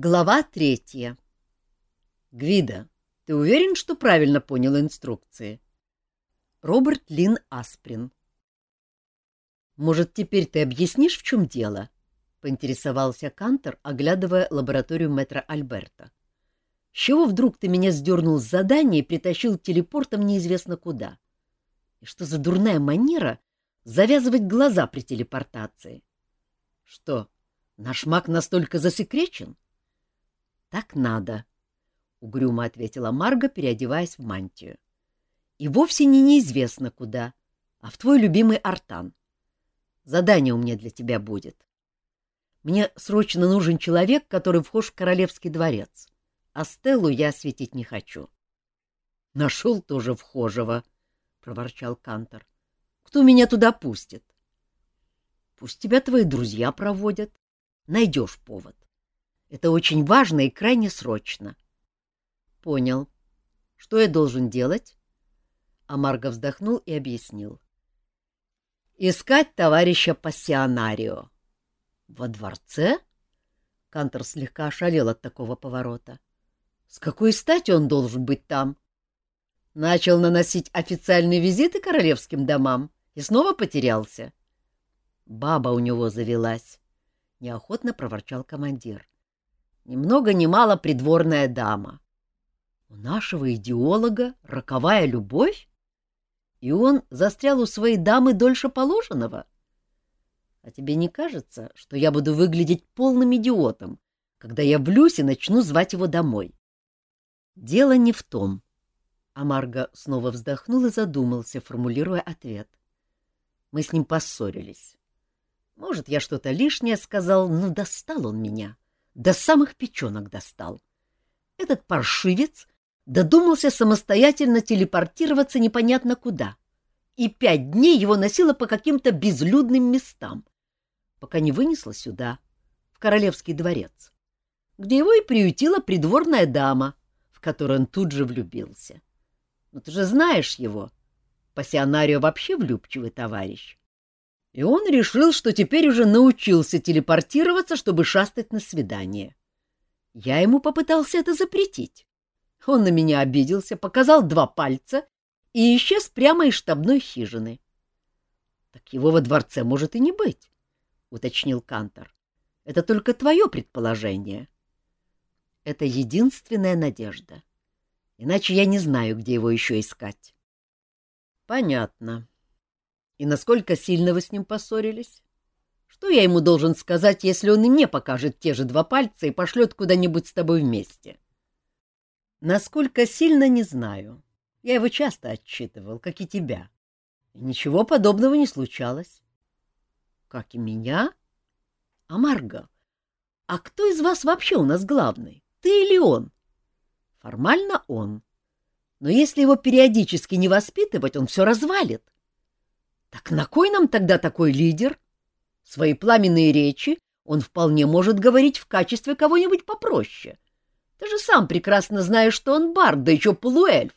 Глава третья. Гвида, ты уверен, что правильно понял инструкции? Роберт Лин Асприн. Может, теперь ты объяснишь, в чем дело? Поинтересовался Кантер, оглядывая лабораторию мэтра Альберта. С чего вдруг ты меня сдернул с задания и притащил телепортом неизвестно куда? И что за дурная манера завязывать глаза при телепортации? Что, наш маг настолько засекречен? —— Так надо, — угрюмо ответила Марга, переодеваясь в мантию. — И вовсе не неизвестно куда, а в твой любимый Артан. Задание у меня для тебя будет. Мне срочно нужен человек, который вхож в королевский дворец, а Стеллу я осветить не хочу. — Нашел тоже вхожего, — проворчал Кантор. — Кто меня туда пустит? — Пусть тебя твои друзья проводят. Найдешь повод. Это очень важно и крайне срочно. — Понял. Что я должен делать? Амарго вздохнул и объяснил. — Искать товарища пассионарио. — Во дворце? Кантор слегка ошалел от такого поворота. — С какой стати он должен быть там? Начал наносить официальные визиты королевским домам и снова потерялся. Баба у него завелась, — неохотно проворчал командир. — ни много ни мало придворная дама. У нашего идеолога роковая любовь? И он застрял у своей дамы дольше положенного? А тебе не кажется, что я буду выглядеть полным идиотом, когда я влюсь и начну звать его домой? Дело не в том. Амарго снова вздохнул и задумался, формулируя ответ. Мы с ним поссорились. Может, я что-то лишнее сказал, но достал он меня. — до самых печенок достал. Этот паршивец додумался самостоятельно телепортироваться непонятно куда, и пять дней его носило по каким-то безлюдным местам, пока не вынесла сюда, в королевский дворец, где его и приютила придворная дама, в которую он тут же влюбился. Ну ты же знаешь его, пассионарио вообще влюбчивый товарищ. И он решил, что теперь уже научился телепортироваться, чтобы шастать на свидание. Я ему попытался это запретить. Он на меня обиделся, показал два пальца и исчез прямо из штабной хижины. — Так его во дворце может и не быть, — уточнил Кантор. — Это только твое предположение. — Это единственная надежда. Иначе я не знаю, где его еще искать. — Понятно, и насколько сильно вы с ним поссорились? Что я ему должен сказать, если он и мне покажет те же два пальца и пошлет куда-нибудь с тобой вместе? Насколько сильно, не знаю. Я его часто отчитывал, как и тебя. И ничего подобного не случалось. Как и меня? А Марго, а кто из вас вообще у нас главный? Ты или он? Формально он. Но если его периодически не воспитывать, он все развалит. — так на кой нам тогда такой лидер? Свои пламенные речи он вполне может говорить в качестве кого-нибудь попроще. Ты же сам прекрасно знаешь, что он бард, да еще полуэльф.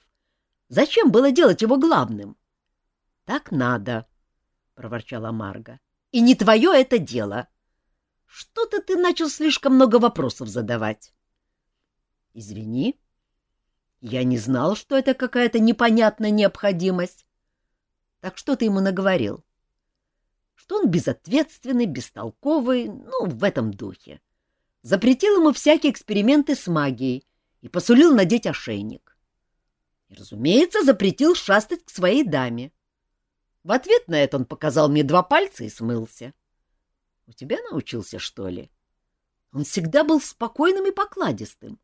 Зачем было делать его главным? — Так надо, — проворчала Марга. — И не твое это дело. Что-то ты начал слишком много вопросов задавать. — Извини. Я не знал, что это какая-то непонятная необходимость. Так что ты ему наговорил? Что он безответственный, бестолковый, ну, в этом духе. Запретил ему всякие эксперименты с магией и посулил надеть ошейник. И, разумеется, запретил шастать к своей даме. В ответ на это он показал мне два пальца и смылся. У тебя научился, что ли? Он всегда был спокойным и покладистым,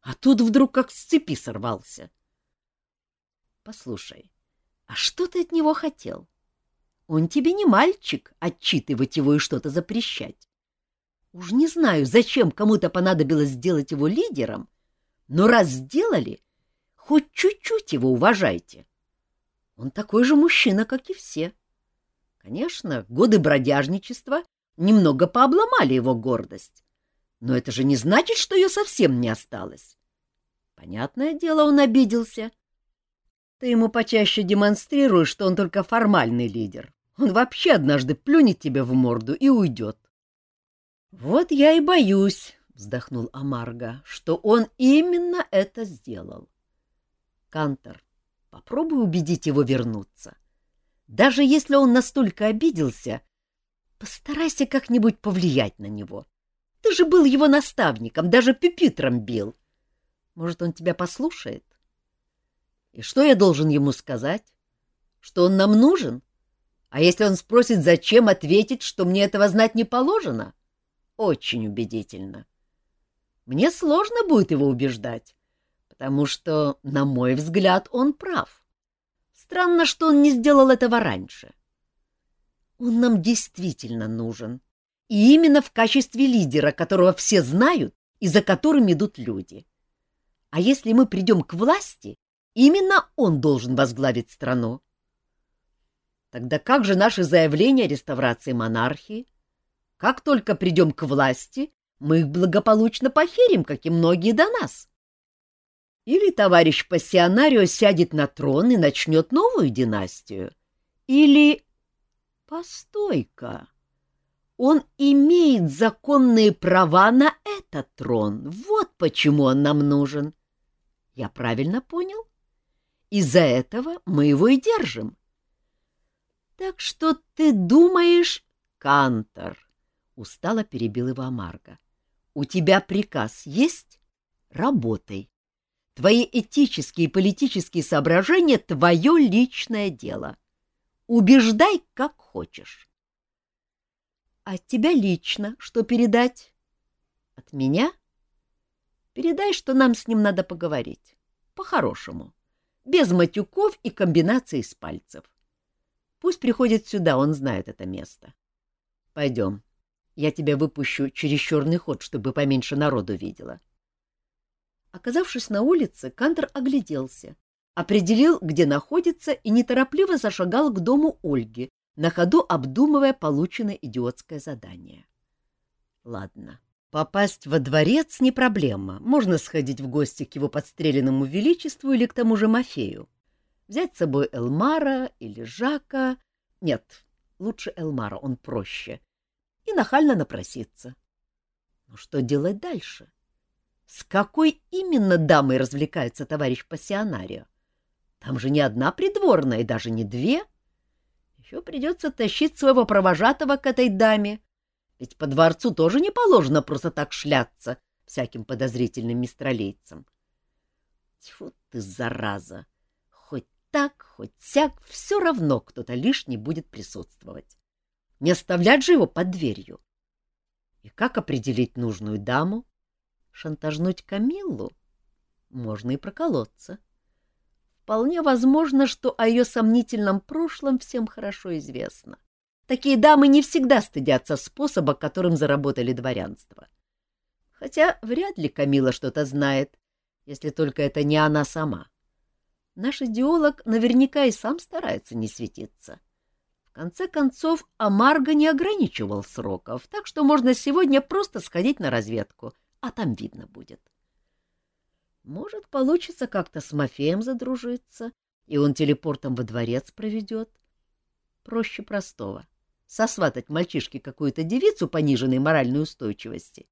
а тут вдруг как с цепи сорвался. Послушай, а что ты от него хотел? Он тебе не мальчик, отчитывать его и что-то запрещать. Уж не знаю, зачем кому-то понадобилось сделать его лидером, но раз сделали, хоть чуть-чуть его уважайте. Он такой же мужчина, как и все. Конечно, годы бродяжничества немного пообломали его гордость, но это же не значит, что ее совсем не осталось. Понятное дело, он обиделся, ты ему почаще демонстрируешь, что он только формальный лидер. Он вообще однажды плюнет тебе в морду и уйдет. — Вот я и боюсь, — вздохнул Амарго, — что он именно это сделал. Кантор, попробуй убедить его вернуться. Даже если он настолько обиделся, постарайся как-нибудь повлиять на него. Ты же был его наставником, даже пюпитром бил. Может, он тебя послушает? И что я должен ему сказать? Что он нам нужен? А если он спросит, зачем, ответить, что мне этого знать не положено? Очень убедительно. Мне сложно будет его убеждать, потому что, на мой взгляд, он прав. Странно, что он не сделал этого раньше. Он нам действительно нужен. И именно в качестве лидера, которого все знают и за которым идут люди. А если мы придем к власти, именно он должен возглавить страну. Тогда как же наши заявления о реставрации монархии? Как только придем к власти, мы их благополучно похерим, как и многие до нас. Или товарищ пассионарио сядет на трон и начнет новую династию. Или... Постой-ка! Он имеет законные права на этот трон. Вот почему он нам нужен. Я правильно понял? Из-за этого мы его и держим. Так что ты думаешь, Кантор? Устало перебил его Амарго. У тебя приказ есть? Работай. Твои этические и политические соображения — твое личное дело. Убеждай, как хочешь. А от тебя лично что передать? От меня? Передай, что нам с ним надо поговорить. По-хорошему. Без матюков и комбинаций с пальцев. Пусть приходит сюда, он знает это место. Пойдем. Я тебя выпущу через черный ход, чтобы поменьше народу видела. Оказавшись на улице, Кантор огляделся, определил, где находится, и неторопливо зашагал к дому Ольги, на ходу обдумывая полученное идиотское задание. Ладно, попасть во дворец не проблема. Можно сходить в гости к его подстреленному величеству или к тому же Мафею. Взять с собой Элмара или Жака. Нет, лучше Элмара, он проще и нахально напроситься. Но что делать дальше? С какой именно дамой развлекается товарищ пассионарио? Там же не одна придворная и даже не две. Еще придется тащить своего провожатого к этой даме, ведь по дворцу тоже не положено просто так шляться всяким подозрительным мистралейцам. Тьфу ты, зараза! Хоть так, хоть сяк, все равно кто-то лишний будет присутствовать. Не оставлять же его под дверью. И как определить нужную даму? Шантажнуть Камиллу? Можно и проколоться. Вполне возможно, что о ее сомнительном прошлом всем хорошо известно. Такие дамы не всегда стыдятся способа, которым заработали дворянство. Хотя вряд ли Камила что-то знает, если только это не она сама. Наш идеолог наверняка и сам старается не светиться. — конце концов, Амарго не ограничивал сроков, так что можно сегодня просто сходить на разведку, а там видно будет. Может, получится как-то с Мафеем задружиться, и он телепортом во дворец проведет. Проще простого. Сосватать мальчишке какую-то девицу пониженной моральной устойчивости,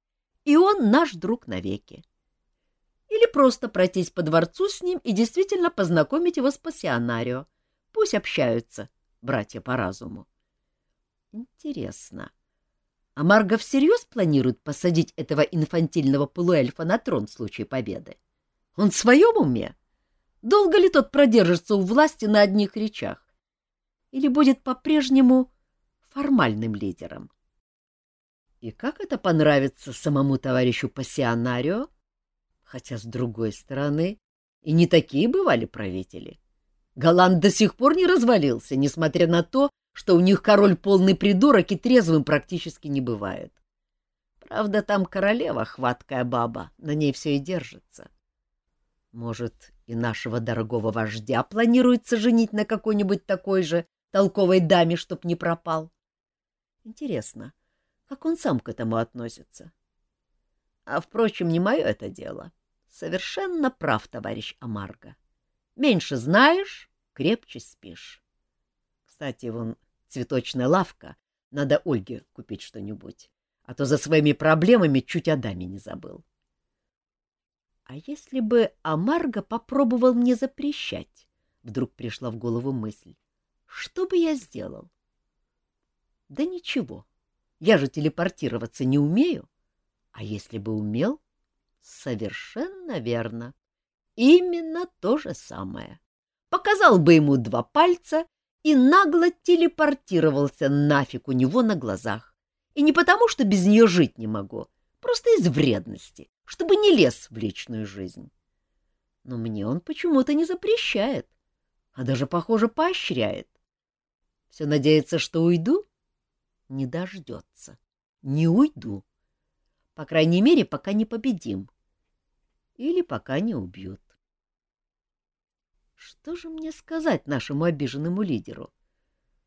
и он наш друг навеки. Или просто пройтись по дворцу с ним и действительно познакомить его с пассионарио. Пусть общаются, братья по разуму. Интересно, а Марго всерьез планирует посадить этого инфантильного полуэльфа на трон в случае победы? Он в своем уме? Долго ли тот продержится у власти на одних речах? Или будет по-прежнему формальным лидером? И как это понравится самому товарищу пассионарио? Хотя, с другой стороны, и не такие бывали правители. — Голланд до сих пор не развалился, несмотря на то, что у них король полный придурок и трезвым практически не бывает. Правда, там королева хваткая баба, на ней все и держится. Может, и нашего дорогого вождя планируется женить на какой-нибудь такой же толковой даме, чтоб не пропал? Интересно, как он сам к этому относится? А, впрочем, не мое это дело. Совершенно прав товарищ Амарго. Меньше знаешь, крепче спишь. Кстати, вон цветочная лавка. Надо Ольге купить что-нибудь. а то за своими проблемами чуть о даме не забыл. А если бы Амарго попробовал мне запрещать? Вдруг пришла в голову мысль. Что бы я сделал? Да ничего. Я же телепортироваться не умею. А если бы умел? Совершенно верно. Именно то же самое. Показал бы ему два пальца и нагло телепортировался нафиг у него на глазах. И не потому, что без нее жить не могу, просто из вредности, чтобы не лез в личную жизнь. Но мне он почему-то не запрещает, а даже, похоже, поощряет. Все надеется, что уйду? Не дождется. Не уйду. По крайней мере, пока не победим. Или пока не убьют. Что же мне сказать нашему обиженному лидеру?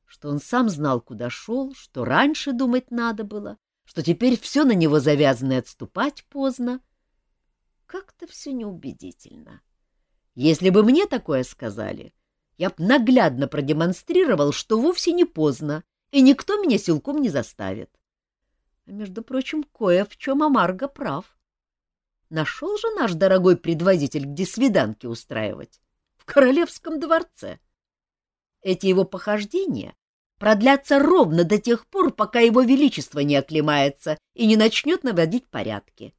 Что он сам знал, куда шел, что раньше думать надо было, что теперь все на него завязано и отступать поздно. Как-то все неубедительно. Если бы мне такое сказали, я б наглядно продемонстрировал, что вовсе не поздно, и никто меня силком не заставит. А между прочим, кое в чем Амарго прав. Нашел же наш дорогой предводитель, где свиданки устраивать королевском дворце. Эти его похождения продлятся ровно до тех пор, пока его величество не оклемается и не начнет наводить порядки.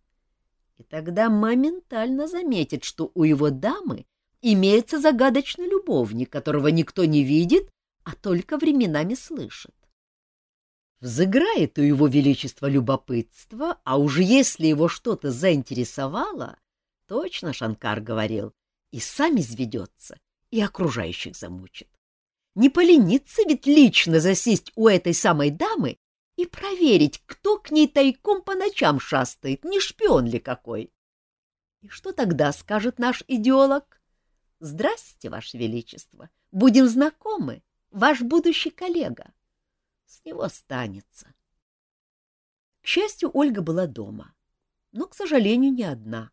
И тогда моментально заметит, что у его дамы имеется загадочный любовник, которого никто не видит, а только временами слышит. Взыграет у его величества любопытство, а уж если его что-то заинтересовало, точно Шанкар говорил, и сам изведется, и окружающих замучит. Не поленится ведь лично засесть у этой самой дамы и проверить, кто к ней тайком по ночам шастает, не шпион ли какой. И что тогда скажет наш идеолог? Здрасте, Ваше Величество, будем знакомы, ваш будущий коллега. С него останется. К счастью, Ольга была дома, но, к сожалению, не одна.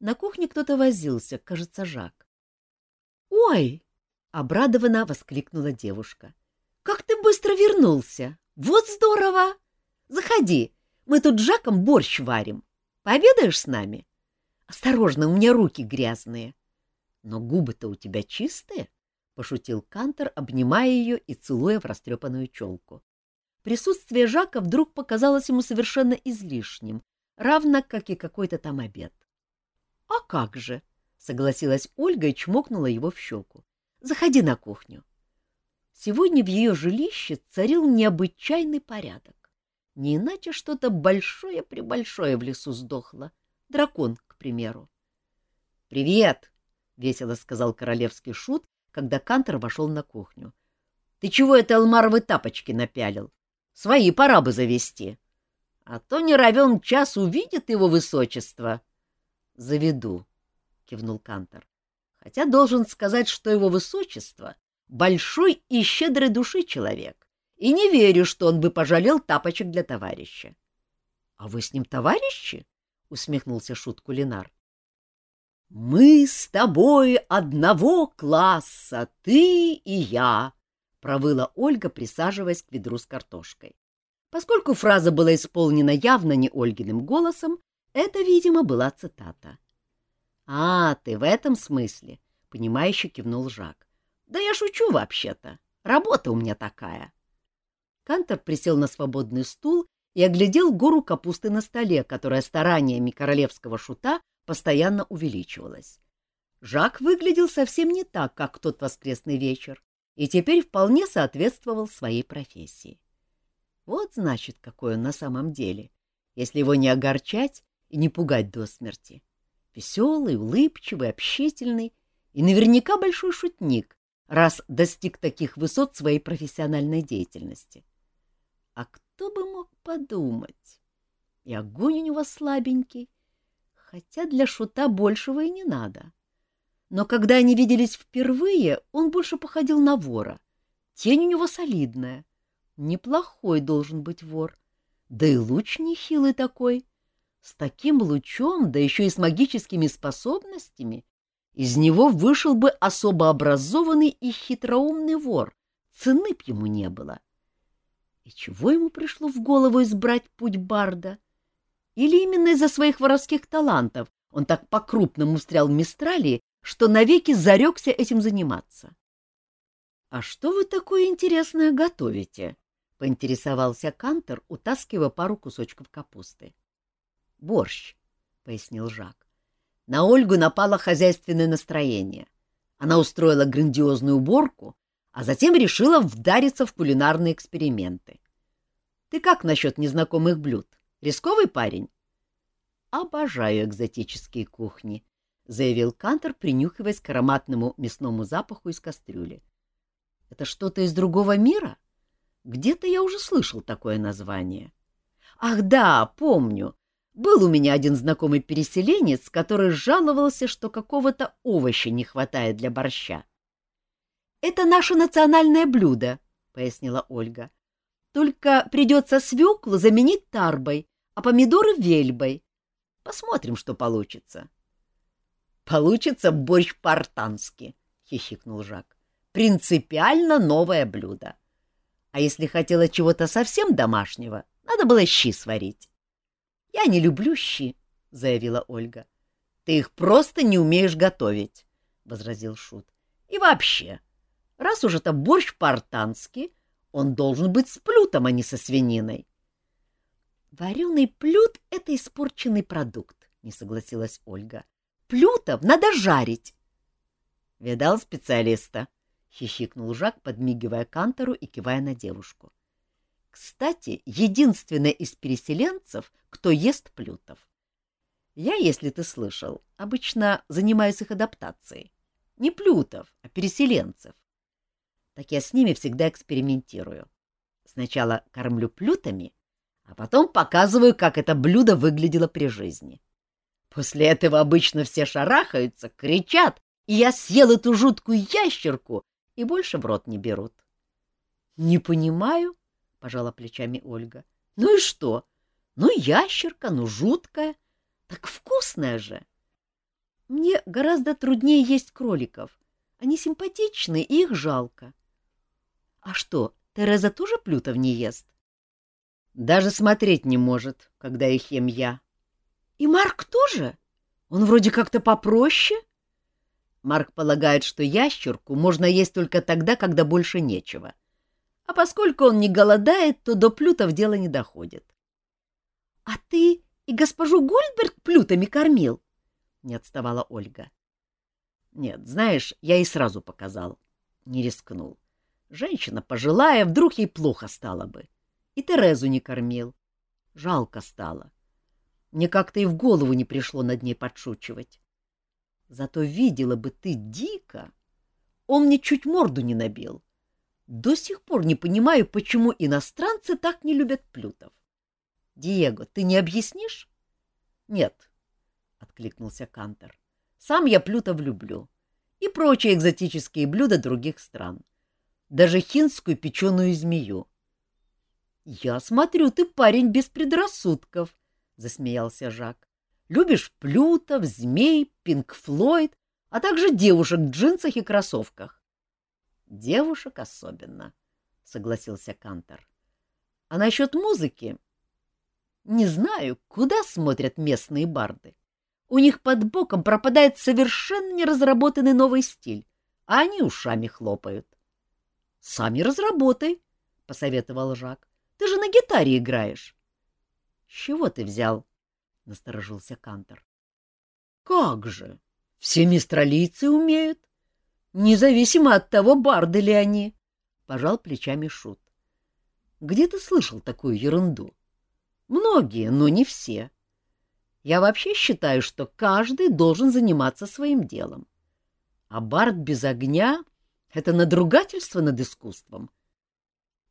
На кухне кто-то возился, кажется, Жак. «Ой!» — обрадованно воскликнула девушка. «Как ты быстро вернулся! Вот здорово! Заходи, мы тут с Жаком борщ варим. Пообедаешь с нами? Осторожно, у меня руки грязные. Но губы-то у тебя чистые!» — пошутил Кантор, обнимая ее и целуя в растрепанную челку. Присутствие Жака вдруг показалось ему совершенно излишним, равно как и какой-то там обед. — А как же? — согласилась Ольга и чмокнула его в щеку. — Заходи на кухню. Сегодня в ее жилище царил необычайный порядок. Не иначе что-то большое-пребольшое в лесу сдохло. Дракон, к примеру. — Привет! — весело сказал королевский шут, когда Кантор вошел на кухню. — Ты чего это алмаровые тапочки напялил? Свои пора бы завести. А то не равен час увидит его высочество. —— Заведу, — кивнул Кантор. — Хотя должен сказать, что его высочество — большой и щедрой души человек, и не верю, что он бы пожалел тапочек для товарища. — А вы с ним товарищи? — усмехнулся шут кулинар. — Мы с тобой одного класса, ты и я, — провыла Ольга, присаживаясь к ведру с картошкой. Поскольку фраза была исполнена явно не Ольгиным голосом, это, видимо, была цитата. — А, ты в этом смысле, — понимающе кивнул Жак. — Да я шучу вообще-то. Работа у меня такая. Кантор присел на свободный стул и оглядел гору капусты на столе, которая стараниями королевского шута постоянно увеличивалась. Жак выглядел совсем не так, как тот воскресный вечер, и теперь вполне соответствовал своей профессии. Вот, значит, какой он на самом деле. Если его не огорчать, и не пугать до смерти. Веселый, улыбчивый, общительный и наверняка большой шутник, раз достиг таких высот своей профессиональной деятельности. А кто бы мог подумать? И огонь у него слабенький, хотя для шута большего и не надо. Но когда они виделись впервые, он больше походил на вора. Тень у него солидная. Неплохой должен быть вор. Да и луч нехилый такой. С таким лучом, да еще и с магическими способностями, из него вышел бы особо образованный и хитроумный вор, цены б ему не было. И чего ему пришло в голову избрать путь Барда? Или именно из-за своих воровских талантов он так по-крупному встрял в Мистралии, что навеки зарекся этим заниматься? — А что вы такое интересное готовите? — поинтересовался Кантер, утаскивая пару кусочков капусты. — Борщ, — пояснил Жак. На Ольгу напало хозяйственное настроение. Она устроила грандиозную уборку, а затем решила вдариться в кулинарные эксперименты. Ты как насчет незнакомых блюд? Рисковый парень? — Обожаю экзотические кухни, — заявил Кантер, принюхиваясь к ароматному мясному запаху из кастрюли. — Это что-то из другого мира? Где-то я уже слышал такое название. Ах да, помню. Был у меня один знакомый переселенец, который жаловался, что какого-то овоща не хватает для борща. «Это наше национальное блюдо», — пояснила Ольга. «Только придется свеклу заменить тарбой, а помидоры — вельбой. Посмотрим, что получится». «Получится борщ по-артански», — хихикнул Жак. «Принципиально новое блюдо. А если хотела чего-то совсем домашнего, надо было щи сварить. — Я не люблю щи, — заявила Ольга. — Ты их просто не умеешь готовить, — возразил Шут. — И вообще, раз уж это борщ по-артански, он должен быть с плютом, а не со свининой. — Вареный плют — это испорченный продукт, — не согласилась Ольга. — Плютов надо жарить. — Видал специалиста? — хихикнул Жак, подмигивая Кантору и кивая на девушку. «Кстати, единственная из переселенцев, кто ест плютов. Я, если ты слышал, обычно занимаюсь их адаптацией. Не плютов, а переселенцев. Так я с ними всегда экспериментирую. Сначала кормлю плютами, а потом показываю, как это блюдо выглядело при жизни. После этого обычно все шарахаются, кричат, и я съел эту жуткую ящерку и больше в рот не берут. — Не понимаю, — пожала плечами Ольга. — Ну и что? Ну, ящерка, ну, жуткая. Так вкусная же. Мне гораздо труднее есть кроликов. Они симпатичны, и их жалко. — А что, Тереза тоже плютов не ест? — Даже смотреть не может, когда их ем я. — И Марк тоже? Он вроде как-то попроще? — Марк полагает, что ящерку можно есть только тогда, когда больше нечего. А поскольку он не голодает, то до плютов дело не доходит. — А ты и госпожу Гольдберг плютами кормил? — не отставала Ольга. — Нет, знаешь, я и сразу показал. Не рискнул. Женщина пожилая, вдруг ей плохо стало бы. И Терезу не кормил. Жалко стало. Мне как-то и в голову не пришло над ней подшучивать. Зато видела бы ты дико. Он мне чуть морду не набил. До сих пор не понимаю, почему иностранцы так не любят плютов. Диего, ты не объяснишь? Нет, — откликнулся Кантер. Сам я плютов люблю. И прочие экзотические блюда других стран. Даже хинскую печеную змею. — Я смотрю, ты парень без предрассудков, — засмеялся Жак. Любишь плютов, змей, пинк Флойд, а также девушек в джинсах и кроссовках. — Девушек особенно, — согласился Кантор. — А насчет музыки? Не знаю, куда смотрят местные барды. У них под боком пропадает совершенно неразработанный новый стиль, а они ушами хлопают. — Сами разработай, — посоветовал Жак. — Ты же на гитаре играешь. — С чего ты взял? —— насторожился Кантор. — Как же! Все мистралийцы умеют. Независимо от того, барды ли они, — пожал плечами Шут. — Где ты слышал такую ерунду? Многие, но не все. Я вообще считаю, что каждый должен заниматься своим делом. А бард без огня — это надругательство над искусством. —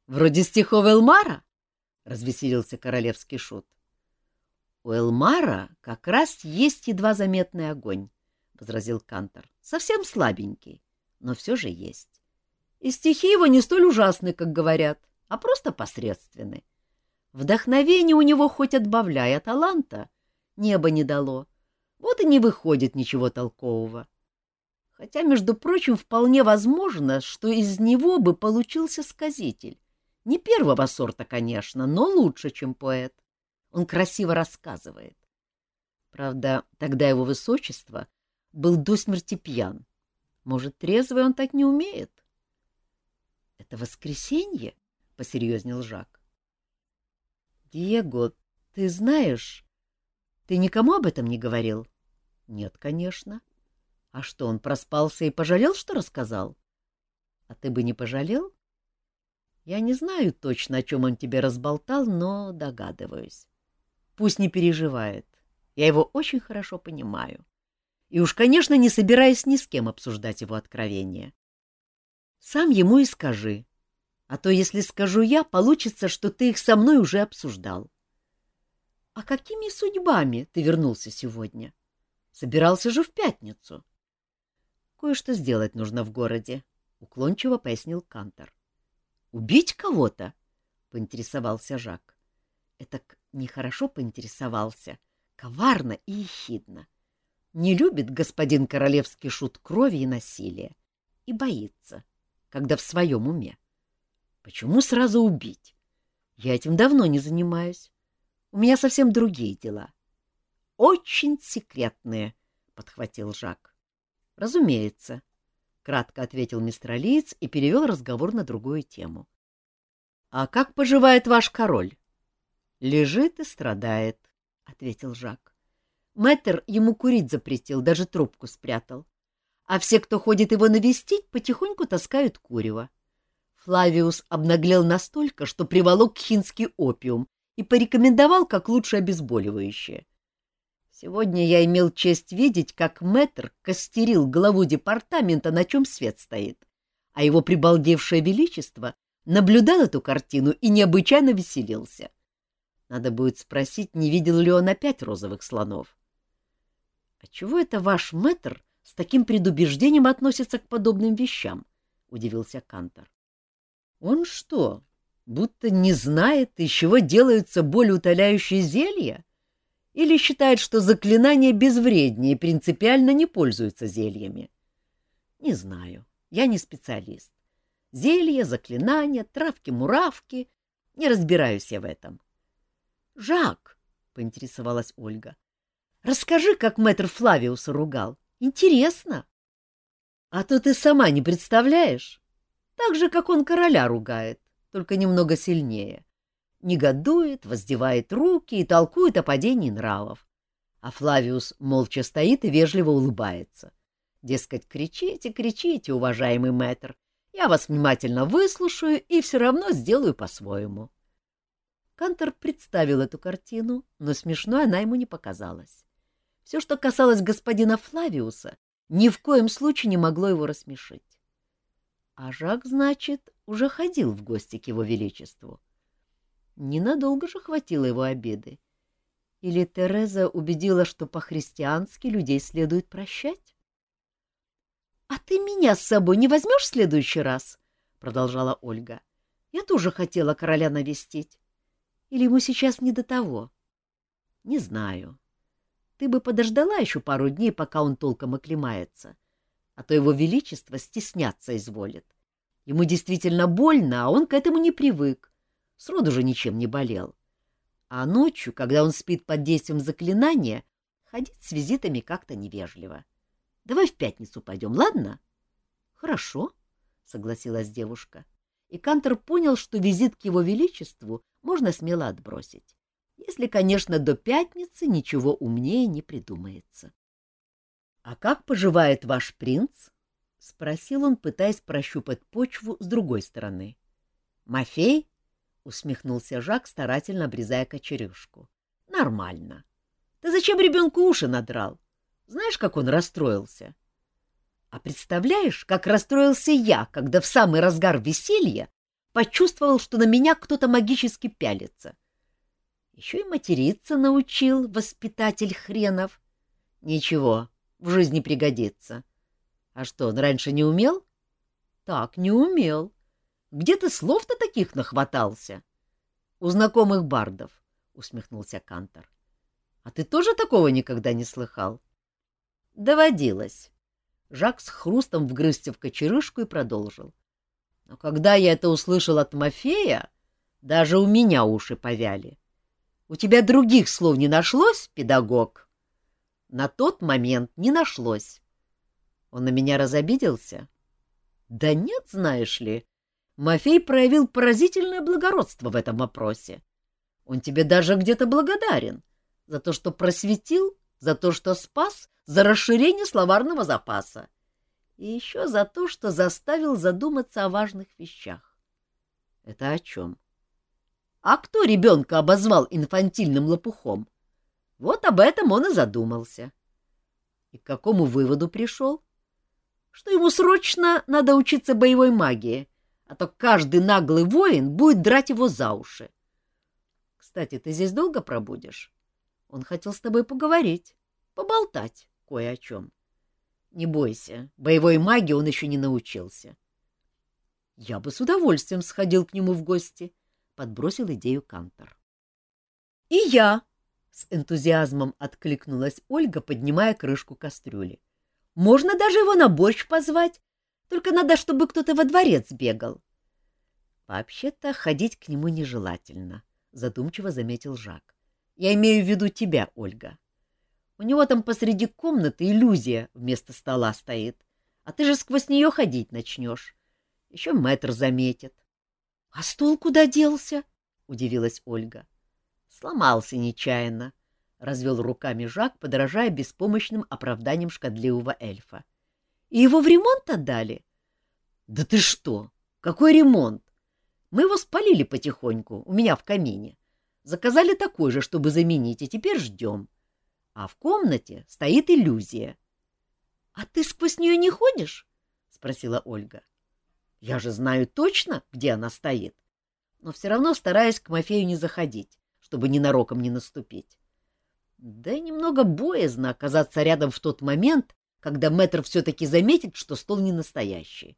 Вроде стихов Элмара? — развеселился королевский шут. — У Элмара как раз есть едва заметный огонь, — возразил Кантор. — Совсем слабенький, но все же есть. И стихи его не столь ужасны, как говорят, а просто посредственны. Вдохновение у него хоть отбавляя таланта, небо не дало. Вот и не выходит ничего толкового. Хотя, между прочим, вполне возможно, что из него бы получился сказитель. Не первого сорта, конечно, но лучше, чем поэт. Он красиво рассказывает. Правда, тогда его высочество был до смерти пьян. Может, трезвый он так не умеет? — Это воскресенье? — посерьезнел Жак. — Диего, ты знаешь, ты никому об этом не говорил? — Нет, конечно. — А что, он проспался и пожалел, что рассказал? — А ты бы не пожалел? — Я не знаю точно, о чем он тебе разболтал, но догадываюсь. Пусть не переживает. Я его очень хорошо понимаю. И уж, конечно, не собираюсь ни с кем обсуждать его откровения. Сам ему и скажи. А то, если скажу я, получится, что ты их со мной уже обсуждал. — А какими судьбами ты вернулся сегодня? Собирался же в пятницу. — Кое-что сделать нужно в городе, — уклончиво пояснил Кантор. — Убить кого-то? — поинтересовался Жак. — Это нехорошо поинтересовался, коварно и ехидно. Не любит господин королевский шут крови и насилия и боится, когда в своем уме. Почему сразу убить? Я этим давно не занимаюсь. У меня совсем другие дела. — Очень секретные, — подхватил Жак. — Разумеется, — кратко ответил мистер Алиец и перевел разговор на другую тему. — А как поживает ваш король? Лежит и страдает, — ответил Жак. Мэтр ему курить запретил, даже трубку спрятал. А все, кто ходит его навестить, потихоньку таскают курево. Флавиус обнаглел настолько, что приволок хинский опиум и порекомендовал как лучшее обезболивающее. Сегодня я имел честь видеть, как мэтр костерил главу департамента, на чем свет стоит, а его прибалдевшее величество наблюдал эту картину и необычайно веселился. — надо будет спросить, не видел ли он опять розовых слонов. — А чего это ваш мэтр с таким предубеждением относится к подобным вещам? — удивился Кантор. — Он что, будто не знает, из чего делаются болеутоляющие зелья? Или считает, что заклинания безвреднее и принципиально не пользуются зельями? — Не знаю, я не специалист. Зелья, заклинания, травки-муравки — не разбираюсь я в этом. — Жак, — поинтересовалась Ольга, — расскажи, как мэтр Флавиуса ругал. Интересно. — А то ты сама не представляешь. Так же, как он короля ругает, только немного сильнее. Негодует, воздевает руки и толкует о падении нравов. А Флавиус молча стоит и вежливо улыбается. Дескать, кричите, кричите, уважаемый мэтр. Я вас внимательно выслушаю и все равно сделаю по-своему. — Кантор представил эту картину, но смешной она ему не показалась. Все, что касалось господина Флавиуса, ни в коем случае не могло его рассмешить. А Жак, значит, уже ходил в гости к его величеству. Ненадолго же хватило его обиды. Или Тереза убедила, что по-христиански людей следует прощать? — А ты меня с собой не возьмешь в следующий раз? — продолжала Ольга. — Я тоже хотела короля навестить. Или ему сейчас не до того? — Не знаю. Ты бы подождала еще пару дней, пока он толком оклемается. А то его величество стесняться изволит. Ему действительно больно, а он к этому не привык. Сроду же ничем не болел. А ночью, когда он спит под действием заклинания, ходить с визитами как-то невежливо. Давай в пятницу пойдем, ладно? — Хорошо, — согласилась девушка. И Кантор понял, что визит к его величеству можно смело отбросить. Если, конечно, до пятницы ничего умнее не придумается. — А как поживает ваш принц? — спросил он, пытаясь прощупать почву с другой стороны. — Мафей? — усмехнулся Жак, старательно обрезая кочерышку. — Нормально. Ты зачем ребенку уши надрал? Знаешь, как он расстроился? А представляешь, как расстроился я, когда в самый разгар веселья почувствовал, что на меня кто-то магически пялится. Еще и материться научил воспитатель хренов. Ничего, в жизни пригодится. А что, он раньше не умел? Так, не умел. Где ты слов-то таких нахватался? У знакомых бардов, — усмехнулся Кантор. А ты тоже такого никогда не слыхал? Доводилось. Жак с хрустом вгрызся в кочерышку и продолжил. — но когда я это услышал от Мафея, Даже у меня уши повяли. У тебя других слов не нашлось, педагог? На тот момент не нашлось. Он на меня разобиделся? Да нет, знаешь ли. Мафей проявил поразительное благородство в этом вопросе. Он тебе даже где-то благодарен за то, что просветил, за то, что спас, за расширение словарного запаса и еще за то, что заставил задуматься о важных вещах. Это о чем? А кто ребенка обозвал инфантильным лопухом? Вот об этом он и задумался. И к какому выводу пришел? Что ему срочно надо учиться боевой магии, а то каждый наглый воин будет драть его за уши. Кстати, ты здесь долго пробудешь? Он хотел с тобой поговорить, поболтать кое о чем. Не бойся, боевой магии он еще не научился. Я бы с удовольствием сходил к нему в гости, — подбросил идею Кантор. — И я, — с энтузиазмом откликнулась Ольга, поднимая крышку кастрюли. — Можно даже его на борщ позвать, только надо, чтобы кто-то во дворец бегал. — Вообще-то ходить к нему нежелательно, — задумчиво заметил Жак. — Я имею в виду тебя, Ольга. У него там посреди комнаты иллюзия вместо стола стоит, а ты же сквозь нее ходить начнешь. Еще мэтр заметит. — А стол куда делся? — удивилась Ольга. — Сломался нечаянно, — развел руками Жак, подражая беспомощным оправданием шкодливого эльфа. — И его в ремонт отдали? — Да ты что? Какой ремонт? Мы его спалили потихоньку, у меня в камине. Заказали такой же, чтобы заменить, и теперь ждем. А в комнате стоит иллюзия. — А ты сквозь нее не ходишь? — спросила Ольга. — я же знаю точно, где она стоит. Но все равно стараюсь к Мафею не заходить, чтобы ненароком не наступить. Да немного боязно оказаться рядом в тот момент, когда мэтр все-таки заметит, что стол не настоящий.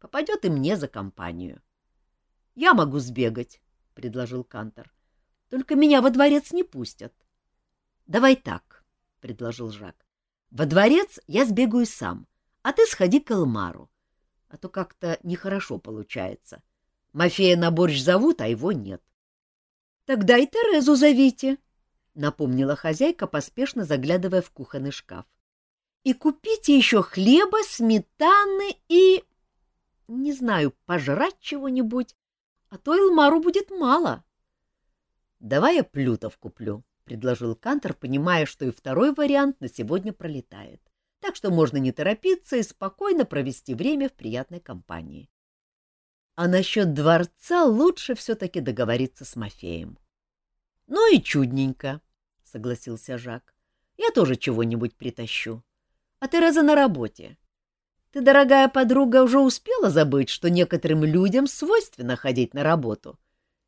Попадет и мне за компанию. — Я могу сбегать, — предложил Кантор. — Только меня во дворец не пустят. — Давай так, — предложил Жак. — Во дворец я сбегаю сам, а ты сходи к Элмару а то как-то нехорошо получается. Мафея на борщ зовут, а его нет. — Тогда и Терезу зовите, — напомнила хозяйка, поспешно заглядывая в кухонный шкаф. — И купите еще хлеба, сметаны и... Не знаю, пожрать чего-нибудь, а то Элмару будет мало. — Давай я плютов куплю, — предложил Кантор, понимая, что и второй вариант на сегодня пролетает так что можно не торопиться и спокойно провести время в приятной компании. А насчет дворца лучше все-таки договориться с Мафеем. — Ну и чудненько, — согласился Жак. — Я тоже чего-нибудь притащу. А ты раза на работе. Ты, дорогая подруга, уже успела забыть, что некоторым людям свойственно ходить на работу.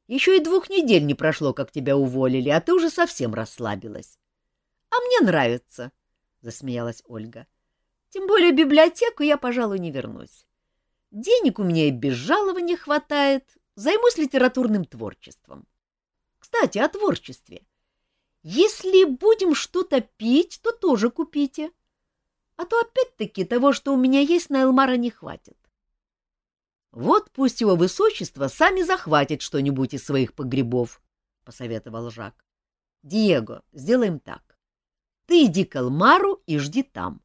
Еще и двух недель не прошло, как тебя уволили, а ты уже совсем расслабилась. — А мне нравится, засмеялась Ольга. Тем более в библиотеку я, пожалуй, не вернусь. Денег у меня и без жалования хватает. Займусь литературным творчеством. Кстати, о творчестве. Если будем что-то пить, то тоже купите. А то опять-таки того, что у меня есть, на Элмара не хватит. Вот пусть его высочество сами захватит что-нибудь из своих погребов, — посоветовал Жак. — Диего, сделаем так. Ты иди к Элмару и жди там.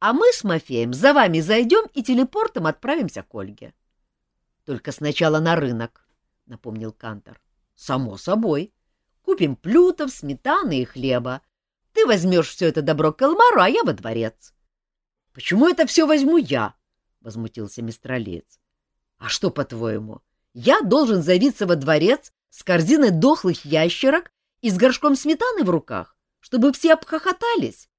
А мы с Мафеем за вами зайдем и телепортом отправимся к Ольге. — Только сначала на рынок, — напомнил Кантор. — Само собой. Купим плютов, сметаны и хлеба. Ты возьмешь все это добро к Элмару, а я во дворец. — Почему это все возьму я? — возмутился мистралец. — А что, по-твоему, я должен заявиться во дворец с корзиной дохлых ящерок и с горшком сметаны в руках? чтобы все обхохотались.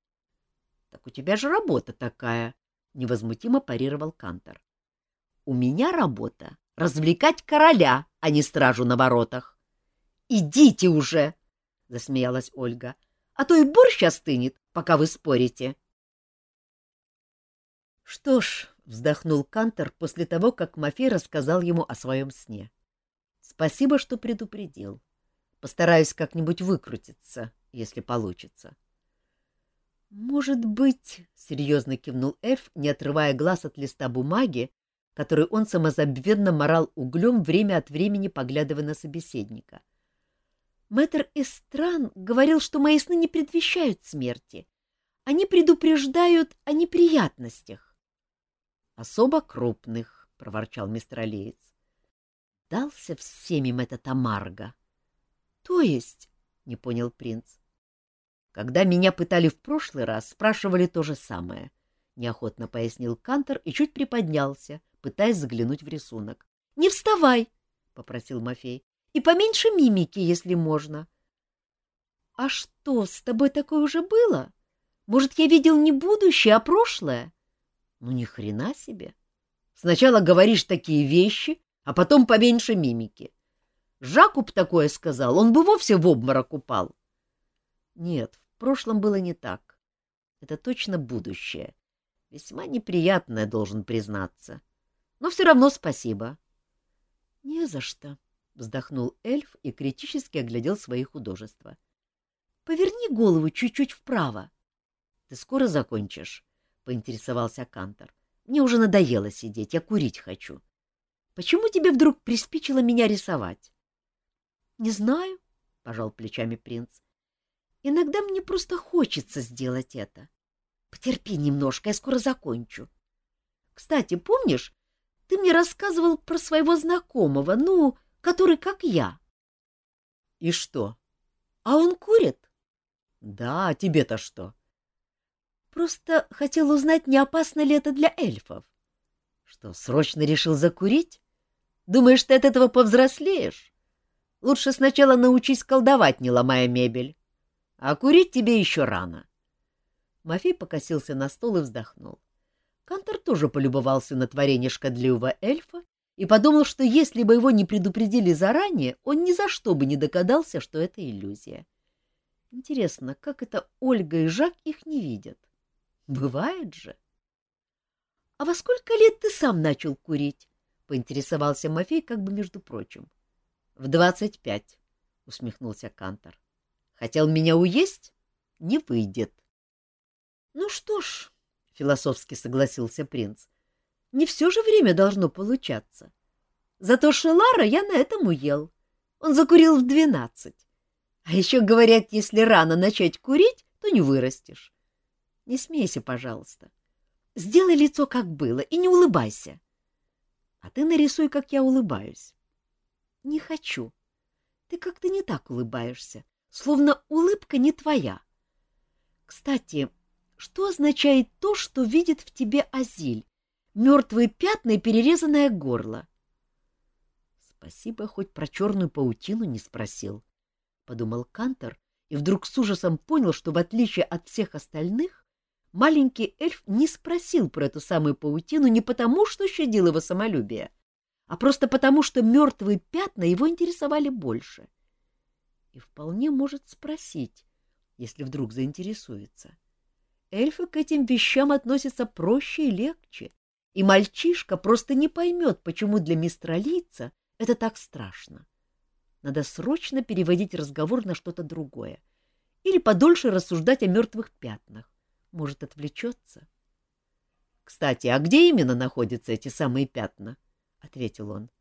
— Так у тебя же работа такая, — невозмутимо парировал Кантор. — У меня работа — развлекать короля, а не стражу на воротах. — Идите уже, — засмеялась Ольга, — а то и борщ остынет, пока вы спорите. — Что ж, — вздохнул Кантор после того, как Мафей рассказал ему о своем сне. — Спасибо, что предупредил. Постараюсь как-нибудь выкрутиться, если получится. — Может быть, — серьезно кивнул эльф, не отрывая глаз от листа бумаги, который он самозабвенно морал углем, время от времени поглядывая на собеседника. Мэтр Эстран говорил, что мои сны не предвещают смерти. Они предупреждают о неприятностях. — Особо крупных, — проворчал мистер Алиец. — Дался всем им этот Амарго. — То есть? — не понял принц. — Когда меня пытали в прошлый раз, спрашивали то же самое, — неохотно пояснил Кантор и чуть приподнялся, пытаясь заглянуть в рисунок. — Не вставай, — попросил Мафей. — И поменьше мимики, если можно. — А что, с тобой такое уже было? Может, я видел не будущее, а прошлое? Ну, ни хрена себе. Сначала говоришь такие вещи, а потом поменьше мимики. Жакуб такое сказал, он бы вовсе в обморок упал. Нет, в прошлом было не так. Это точно будущее. Весьма неприятное, должен признаться. Но все равно спасибо. — Не за что, — вздохнул эльф и критически оглядел свои художества. — Поверни голову чуть-чуть вправо. — Ты скоро закончишь? — поинтересовался Кантор. — Мне уже надоело сидеть, я курить хочу. Почему тебе вдруг приспичило меня рисовать? — Не знаю, — пожал плечами принц. — Иногда мне просто хочется сделать это. Потерпи немножко, я скоро закончу. Кстати, помнишь, ты мне рассказывал про своего знакомого, ну, который как я. — И что? — А он курит? — Да, а тебе-то что? Просто хотел узнать, не опасно ли это для эльфов. Что, срочно решил закурить? Думаешь, ты от этого повзрослеешь? Лучше сначала научись колдовать, не ломая мебель. А курить тебе еще рано. Мафей покосился на стол и вздохнул. Кантор тоже полюбовался на творение шкодливого эльфа и подумал, что если бы его не предупредили заранее, он ни за что бы не догадался, что это иллюзия. Интересно, как это Ольга и Жак их не видят? Бывает же. — А во сколько лет ты сам начал курить? — поинтересовался Мафей как бы между прочим. — В двадцать пять, — усмехнулся Кантор. — Хотел меня уесть? Не выйдет. — Ну что ж, — философски согласился принц, — не все же время должно получаться. Зато Шелара я на этом уел. Он закурил в двенадцать. А еще говорят, если рано начать курить, то не вырастешь. Не смейся, пожалуйста. Сделай лицо, как было, и не улыбайся. А ты нарисуй, как я улыбаюсь. Не хочу. Ты как-то не так улыбаешься, словно улыбка не твоя. Кстати, что означает то, что видит в тебе Азиль? Мертвые пятна и перерезанное горло. Спасибо, хоть про черную паутину не спросил, — подумал Кантор и вдруг с ужасом понял, что в отличие от всех остальных, маленький эльф не спросил про эту самую паутину не потому, что щадил его самолюбие, а просто потому, что мертвые пятна его интересовали больше. И вполне может спросить, если вдруг заинтересуется. Эльфы к этим вещам относятся проще и легче, и мальчишка просто не поймет, почему для мистралийца это так страшно. Надо срочно переводить разговор на что-то другое или подольше рассуждать о мертвых пятнах. Может, отвлечется? — Кстати, а где именно находятся эти самые пятна? — ответил он.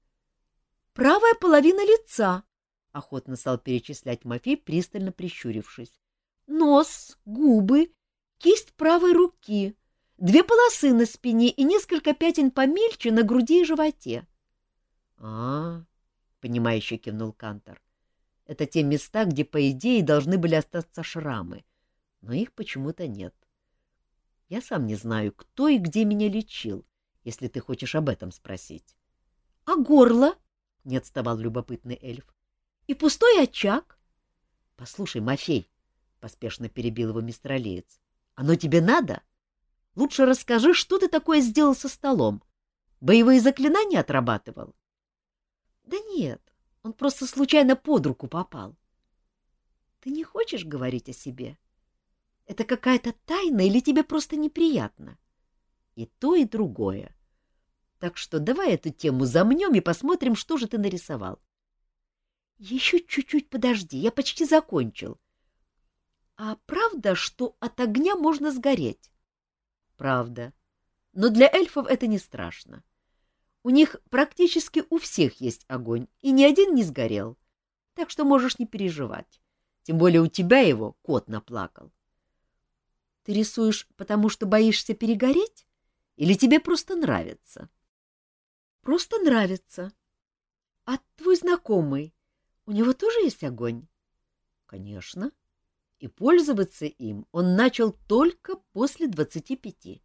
— Правая половина лица, — охотно стал перечислять Мафей, пристально прищурившись. — Нос, губы, кисть правой руки, две полосы на спине и несколько пятен помельче на груди и животе. — А, — понимающе кивнул Кантор, — это те места, где, по идее, должны были остаться шрамы, но их почему-то нет. Я сам не знаю, кто и где меня лечил, если ты хочешь об этом спросить. — А горло? — не отставал любопытный эльф. — И пустой очаг? — Послушай, Мафей, — поспешно перебил его мистер Алиец, — оно тебе надо? Лучше расскажи, что ты такое сделал со столом. Боевые заклинания отрабатывал? — Да нет, он просто случайно под руку попал. — Ты не хочешь говорить о себе? — это какая-то тайна или тебе просто неприятно? И то, и другое. Так что давай эту тему замнем и посмотрим, что же ты нарисовал. Еще чуть-чуть подожди, я почти закончил. А правда, что от огня можно сгореть? Правда. Но для эльфов это не страшно. У них практически у всех есть огонь, и ни один не сгорел. Так что можешь не переживать. Тем более у тебя его кот наплакал. Ты рисуешь, потому что боишься перегореть? Или тебе просто нравится? Просто нравится. А твой знакомый, у него тоже есть огонь? Конечно. И пользоваться им он начал только после двадцати пяти.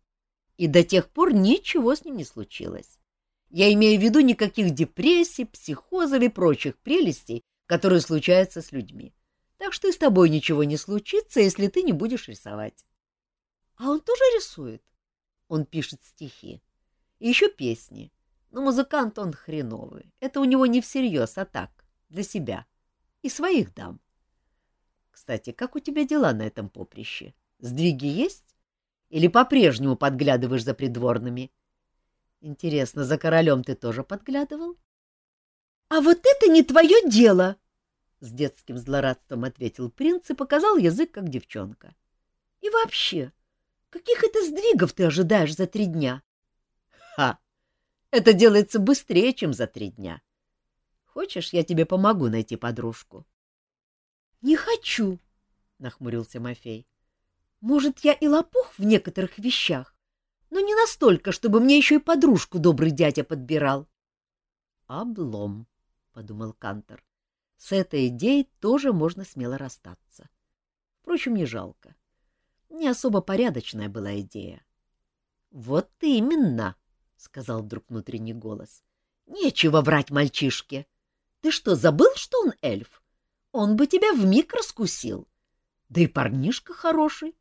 И до тех пор ничего с ним не случилось. Я имею в виду никаких депрессий, психозов и прочих прелестей, которые случаются с людьми. Так что и с тобой ничего не случится, если ты не будешь рисовать. А он тоже рисует? Он пишет стихи. И еще песни. Но музыкант он хреновый. Это у него не всерьез, а так, для себя. И своих дам. Кстати, как у тебя дела на этом поприще? Сдвиги есть? Или по-прежнему подглядываешь за придворными? Интересно, за королем ты тоже подглядывал? — А вот это не твое дело! — с детским злорадством ответил принц и показал язык, как девчонка. — И вообще, каких это сдвигов ты ожидаешь за три дня? — Ха! Это делается быстрее, чем за три дня. Хочешь, я тебе помогу найти подружку? — Не хочу, — нахмурился Мафей. — Может, я и лопух в некоторых вещах, но не настолько, чтобы мне еще и подружку добрый дядя подбирал. — Облом, — подумал Кантор. С этой идеей тоже можно смело расстаться. Впрочем, не жалко. Не особо порядочная была идея. — Вот именно, — сказал вдруг внутренний голос. — Нечего врать мальчишке. Ты что, забыл, что он эльф? Он бы тебя вмиг раскусил. Да и парнишка хороший.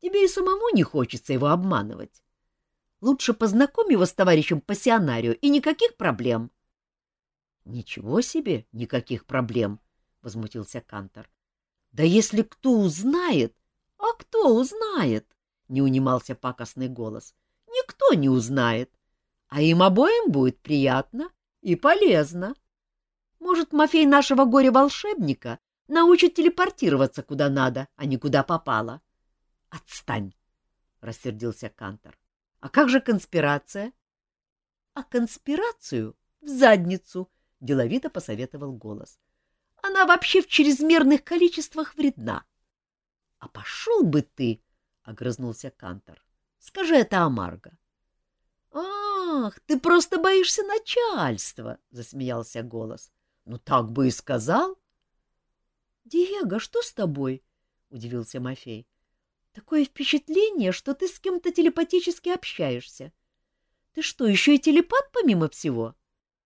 Тебе и самому не хочется его обманывать. Лучше познакомь его с товарищем пассионарию, и никаких проблем. — Ничего себе, никаких проблем, — возмутился Кантор. — Да если кто узнает... — А кто узнает? — не унимался пакостный голос. — Никто не узнает. А им обоим будет приятно и полезно. Может, Мафей нашего горя-волшебника научит телепортироваться куда надо, а не куда попало. — Отстань! — рассердился Кантор. А как же конспирация? — А конспирацию в задницу, — деловито посоветовал голос. — Она вообще в чрезмерных количествах вредна. — А пошел бы ты, — огрызнулся Кантор. — Скажи это Амарго. — Ах, ты просто боишься начальства, — засмеялся голос. — Ну так бы и сказал. — Диего, что с тобой? — удивился Мафей. Такое впечатление, что ты с кем-то телепатически общаешься. Ты что, еще и телепат помимо всего?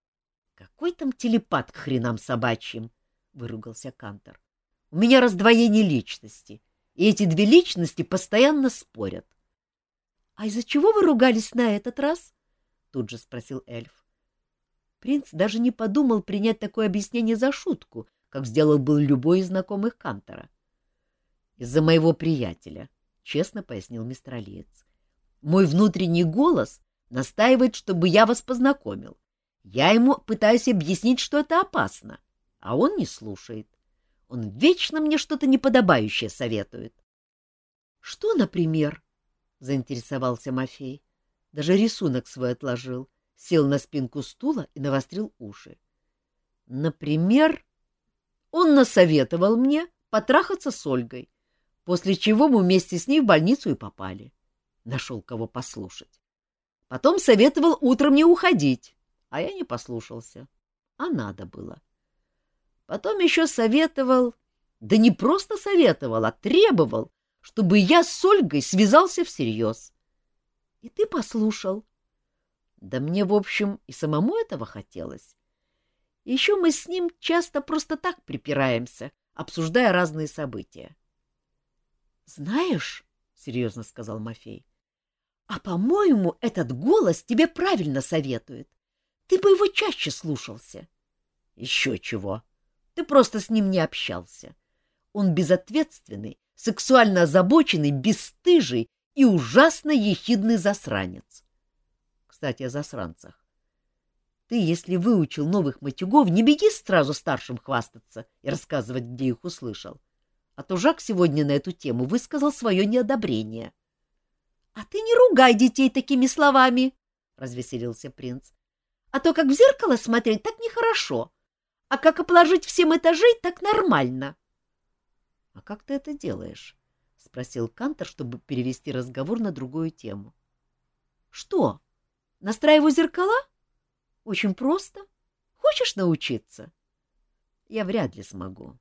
— Какой там телепат к хренам собачьим? — выругался Кантор. — У меня раздвоение личности, и эти две личности постоянно спорят. — А из-за чего вы ругались на этот раз? — тут же спросил эльф. Принц даже не подумал принять такое объяснение за шутку, как сделал был любой из знакомых Кантора. — Из-за моего приятеля, честно пояснил мистер Алиец. Мой внутренний голос настаивает, чтобы я вас познакомил. Я ему пытаюсь объяснить, что это опасно, а он не слушает. Он вечно мне что-то неподобающее советует. — Что, например? — заинтересовался Мафей. Даже рисунок свой отложил, сел на спинку стула и навострил уши. — Например, он насоветовал мне потрахаться с Ольгой после чего мы вместе с ней в больницу и попали. Нашел кого послушать. Потом советовал утром не уходить, а я не послушался. А надо было. Потом еще советовал, да не просто советовал, а требовал, чтобы я с Ольгой связался всерьез. И ты послушал. Да мне, в общем, и самому этого хотелось. Еще мы с ним часто просто так припираемся, обсуждая разные события. — Знаешь, — серьезно сказал Мафей, — а, по-моему, этот голос тебе правильно советует. Ты бы его чаще слушался. — Еще чего. Ты просто с ним не общался. Он безответственный, сексуально озабоченный, бесстыжий и ужасно ехидный засранец. Кстати, о засранцах. Ты, если выучил новых матюгов, не беги сразу старшим хвастаться и рассказывать, где их услышал. — а то Жак сегодня на эту тему высказал свое неодобрение. — А ты не ругай детей такими словами, — развеселился принц. — А то как в зеркало смотреть, так нехорошо. А как обложить всем этажей, так нормально. — А как ты это делаешь? — спросил Кантор, чтобы перевести разговор на другую тему. — Что? Настраиваю зеркала? Очень просто. Хочешь научиться? — Я вряд ли смогу.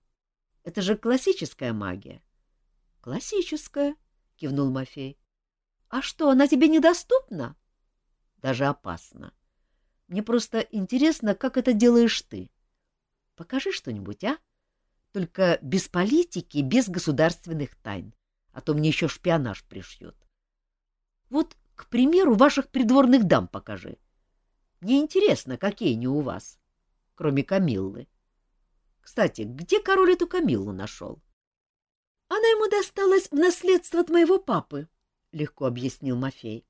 Это же классическая магия. — Классическая, — кивнул Мафей. — А что, она тебе недоступна? — Даже опасно. Мне просто интересно, как это делаешь ты. Покажи что-нибудь, а? Только без политики, без государственных тайн, а то мне еще шпионаж пришьют. Вот, к примеру, ваших придворных дам покажи. Мне интересно, какие они у вас, кроме Камиллы. Кстати, где король эту Камиллу нашел? — Она ему досталась в наследство от моего папы, — легко объяснил Мафей.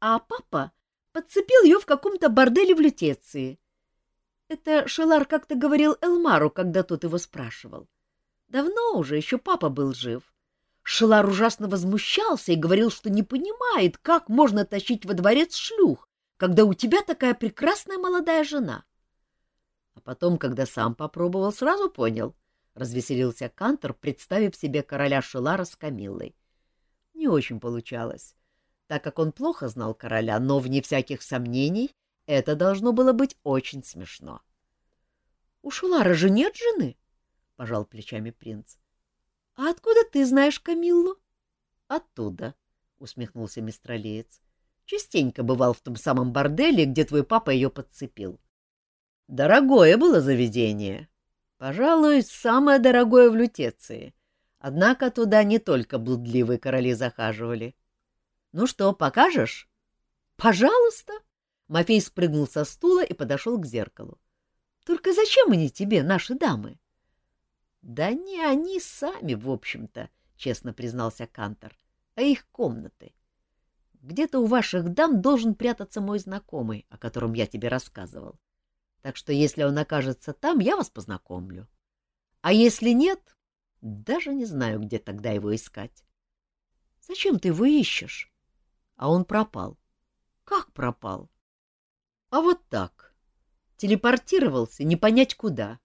А папа подцепил ее в каком-то борделе в Лютеции. Это Шелар как-то говорил Элмару, когда тот его спрашивал. Давно уже, еще папа был жив. Шелар ужасно возмущался и говорил, что не понимает, как можно тащить во дворец шлюх, когда у тебя такая прекрасная молодая жена. А потом, когда сам попробовал, сразу понял, — развеселился Кантор, представив себе короля Шелара с Камиллой. Не очень получалось, так как он плохо знал короля, но, вне всяких сомнений, это должно было быть очень смешно. — У Шелара же нет жены? — пожал плечами принц. — А откуда ты знаешь Камиллу? — Оттуда, — усмехнулся мистралеец. — Частенько бывал в том самом борделе, где твой папа ее подцепил. — Дорогое было заведение. Пожалуй, самое дорогое в Лютеции. Однако туда не только блудливые короли захаживали. Ну что, покажешь? Пожалуйста. Мафей спрыгнул со стула и подошел к зеркалу. Только зачем они тебе, наши дамы? Да не они сами, в общем-то, честно признался Кантор, а их комнаты. Где-то у ваших дам должен прятаться мой знакомый, о котором я тебе рассказывал. Так что если он окажется там, я вас познакомлю. А если нет, даже не знаю, где тогда его искать. Зачем ты его ищешь? А он пропал. Как пропал? А вот так. Телепортировался, не понять куда.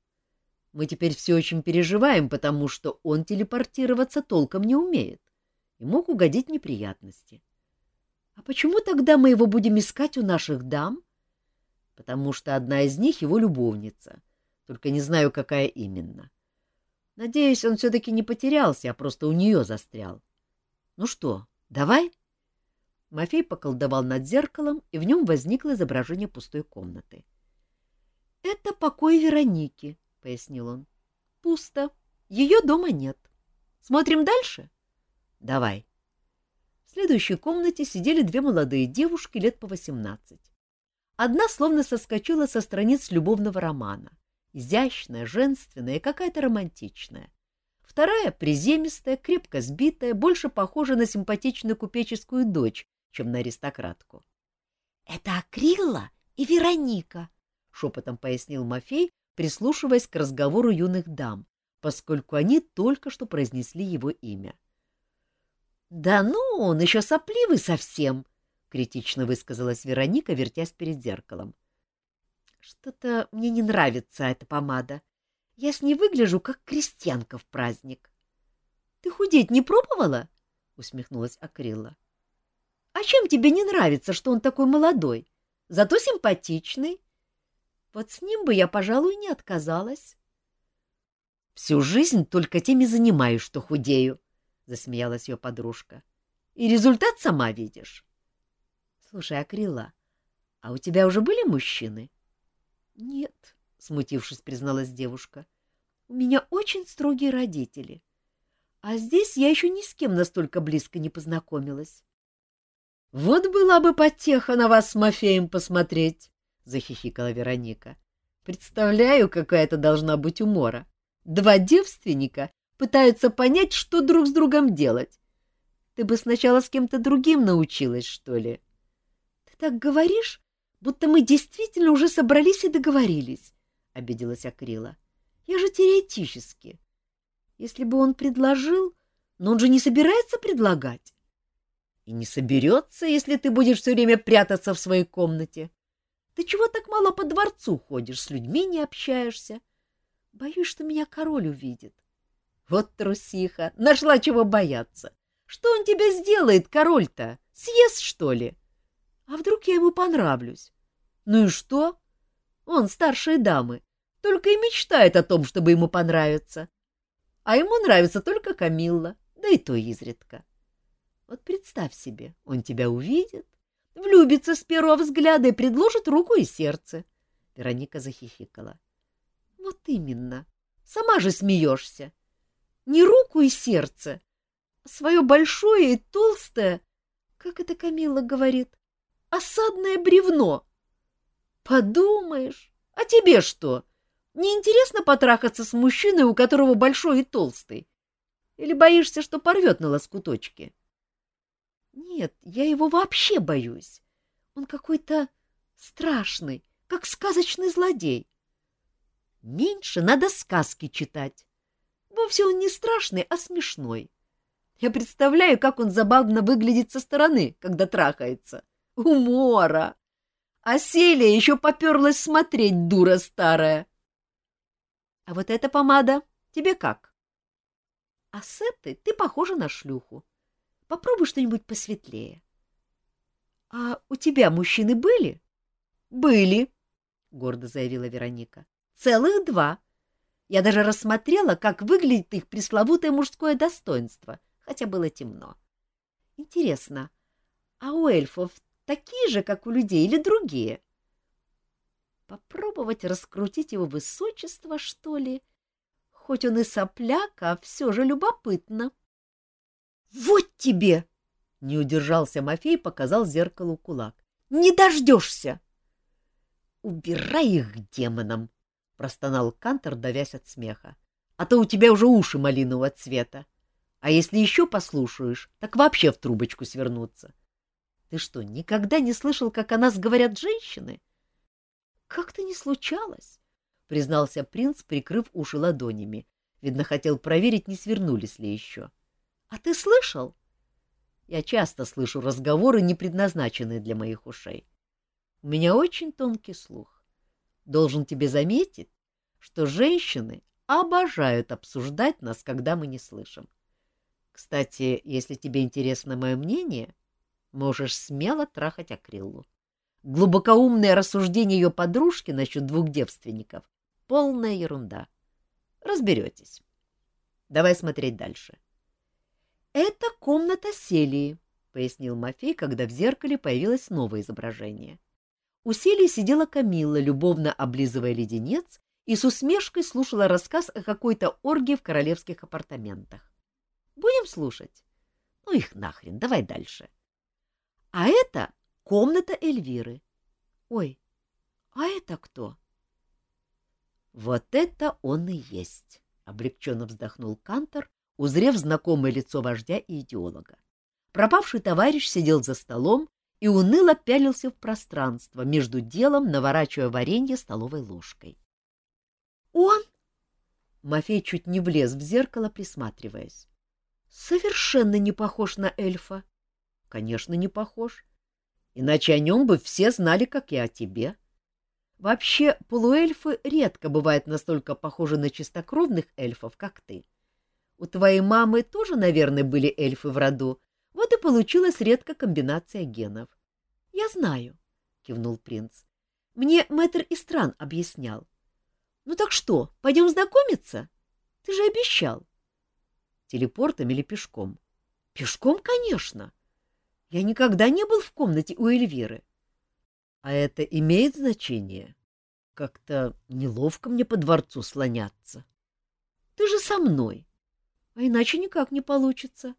Мы теперь все очень переживаем, потому что он телепортироваться толком не умеет и мог угодить неприятности. А почему тогда мы его будем искать у наших дам? потому что одна из них его любовница, только не знаю, какая именно. Надеюсь, он все-таки не потерялся, а просто у нее застрял. Ну что, давай? Мафей поколдовал над зеркалом, и в нем возникло изображение пустой комнаты. — Это покой Вероники, — пояснил он. — Пусто. Ее дома нет. Смотрим дальше? — Давай. В следующей комнате сидели две молодые девушки лет по восемнадцать. Одна словно соскочила со страниц любовного романа. Изящная, женственная какая-то романтичная. Вторая, приземистая, крепко сбитая, больше похожа на симпатичную купеческую дочь, чем на аристократку. — Это Акрилла и Вероника, — шепотом пояснил Мафей, прислушиваясь к разговору юных дам, поскольку они только что произнесли его имя. — Да ну, он еще сопливый совсем, критично высказалась Вероника, вертясь перед зеркалом. Что-то мне не нравится эта помада. Я с ней выгляжу, как крестьянка в праздник. Ты худеть не пробовала? усмехнулась Акрилла. А чем тебе не нравится, что он такой молодой? Зато симпатичный. Вот с ним бы я, пожалуй, не отказалась. Всю жизнь только тем и занимаюсь, что худею, засмеялась ее подружка. И результат сама видишь. Слушай, Акрила, а у тебя уже были мужчины? — Нет, — смутившись, призналась девушка. — У меня очень строгие родители. А здесь я еще ни с кем настолько близко не познакомилась. — Вот была бы потеха на вас с Мафеем посмотреть, — захихикала Вероника. — Представляю, какая это должна быть умора. Два девственника пытаются понять, что друг с другом делать. Ты бы сначала с кем-то другим научилась, что ли? — так говоришь, будто мы действительно уже собрались и договорились, — обиделась Акрила. — Я же теоретически. Если бы он предложил, но он же не собирается предлагать. И не соберется, если ты будешь все время прятаться в своей комнате. Ты чего так мало по дворцу ходишь, с людьми не общаешься? Боюсь, что меня король увидит. Вот трусиха, нашла чего бояться. Что он тебе сделает, король-то? Съест, что ли? А вдруг я ему понравлюсь? Ну и что? Он старшие дамы, только и мечтает о том, чтобы ему понравиться. А ему нравится только Камилла, да и то изредка. Вот представь себе, он тебя увидит, влюбится с первого взгляда и предложит руку и сердце. Вероника захихикала. — Вот именно. Сама же смеешься. Не руку и сердце, а свое большое и толстое, как это Камилла говорит, осадное бревно. Подумаешь, а тебе что? Неинтересно потрахаться с мужчиной, у которого большой и толстый? Или боишься, что порвет на лоскуточке? Нет, я его вообще боюсь. Он какой-то страшный, как сказочный злодей. Меньше надо сказки читать. Вовсе он не страшный, а смешной. Я представляю, как он забавно выглядит со стороны, когда трахается. Умора! А Селия еще поперлась смотреть, дура старая. А вот эта помада тебе как? А с этой ты похожа на шлюху. Попробуй что-нибудь посветлее. — А у тебя мужчины были? — Были, — гордо заявила Вероника. — Целых два. Я даже рассмотрела, как выглядит их пресловутое мужское достоинство, хотя было темно. Интересно, а у эльфов такие же, как у людей, или другие? Попробовать раскрутить его высочество, что ли? Хоть он и сопляк, а все же любопытно. — вот тебе! Не удержался Мафей, показал зеркалу кулак. Не дождешься! Убирай их к демонам! Простонал Кантор, давясь от смеха. А то у тебя уже уши малинового цвета. А если еще послушаешь, так вообще в трубочку свернуться. Ты что, никогда не слышал, как о нас говорят женщины? Как-то не случалось, признался принц, прикрыв уши ладонями. Видно, хотел проверить, не свернулись ли еще. — а ты слышал? Я часто слышу разговоры, не предназначенные для моих ушей. У меня очень тонкий слух. Должен тебе заметить, что женщины обожают обсуждать нас, когда мы не слышим. Кстати, если тебе интересно мое мнение, можешь смело трахать Акриллу. Глубокоумное рассуждение ее подружки насчет двух девственников — полная ерунда. Разберетесь. Давай смотреть дальше. — «Это комната Селии», — пояснил Мафей, когда в зеркале появилось новое изображение. У Селии сидела Камилла, любовно облизывая леденец, и с усмешкой слушала рассказ о какой-то оргии в королевских апартаментах. «Будем слушать?» «Ну их нахрен, давай дальше». «А это комната Эльвиры». «Ой, а это кто?» «Вот это он и есть», — облегченно вздохнул Кантор, узрев знакомое лицо вождя и идеолога. Пропавший товарищ сидел за столом и уныло пялился в пространство, между делом наворачивая варенье столовой ложкой. «Он?» Мафей чуть не влез в зеркало, присматриваясь. «Совершенно не похож на эльфа». «Конечно, не похож. Иначе о нем бы все знали, как и о тебе». Вообще, полуэльфы редко бывают настолько похожи на чистокровных эльфов, как ты. У твоей мамы тоже, наверное, были эльфы в роду. Вот и получилась редкая комбинация генов. — Я знаю, — кивнул принц. — Мне мэтр Истран объяснял. — Ну так что, пойдем знакомиться? Ты же обещал. — Телепортом или пешком? — Пешком, конечно. Я никогда не был в комнате у Эльвиры. — А это имеет значение? Как-то неловко мне по дворцу слоняться. — Ты же со мной. — а иначе никак не получится.